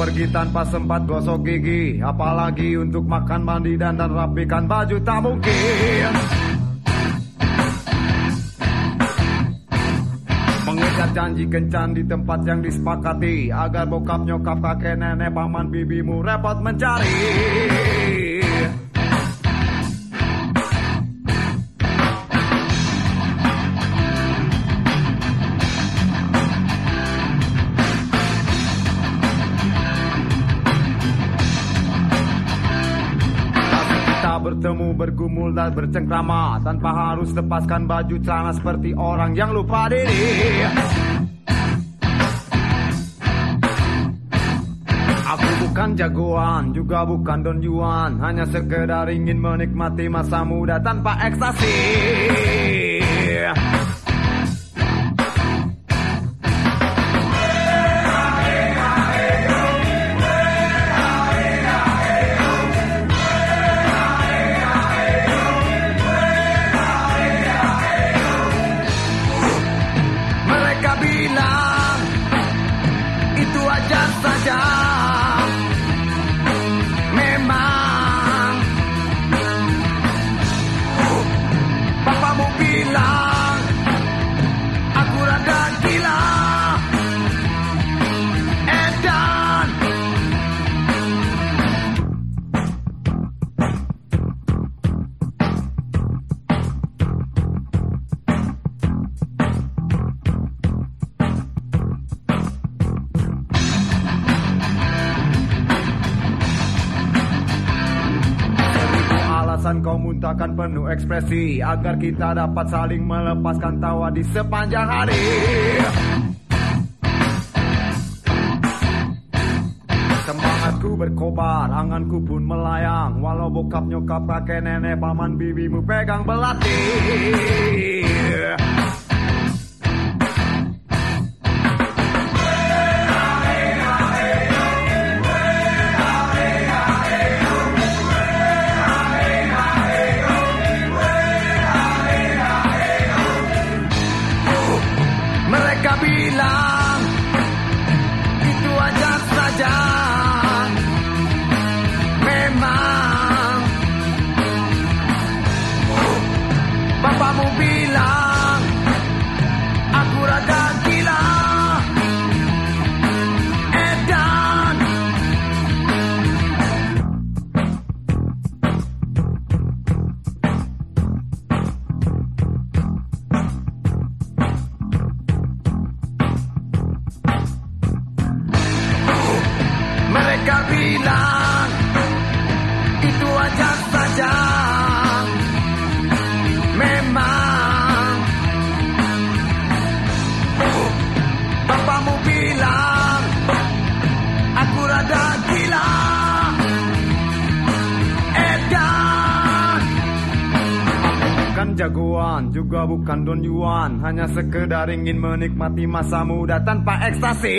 pergi tanpa sempat gosok gigi. Apalagi untuk makan mandi dan, dan rapikan baju tak mungkin. Mengikat janji kencan di tempat yang disepakati. Agar bokap nyokap kakek nenek paman bibimu repot mencari bertemu bergumul dan bercengkrama Tanpa harus lepaskan baju celana seperti orang yang lupa diri. Aku bukan jagoan, juga bukan Don Juan. Hanya sekedar ingin menikmati masa muda tanpa ekstasi Aku rada gila alasan kau muntahkan penuh ekspresi Agar kita dapat saling melepaskan tawa di sepanjang hari. Semangatku berkobar, anganku pun melayang. Walau bokap nyokap kakek nenek paman bibimu pegang belati Jagoan Juga bukan Don Juan. Hanya sekedar ingin menikmati masa muda tanpa ekstasi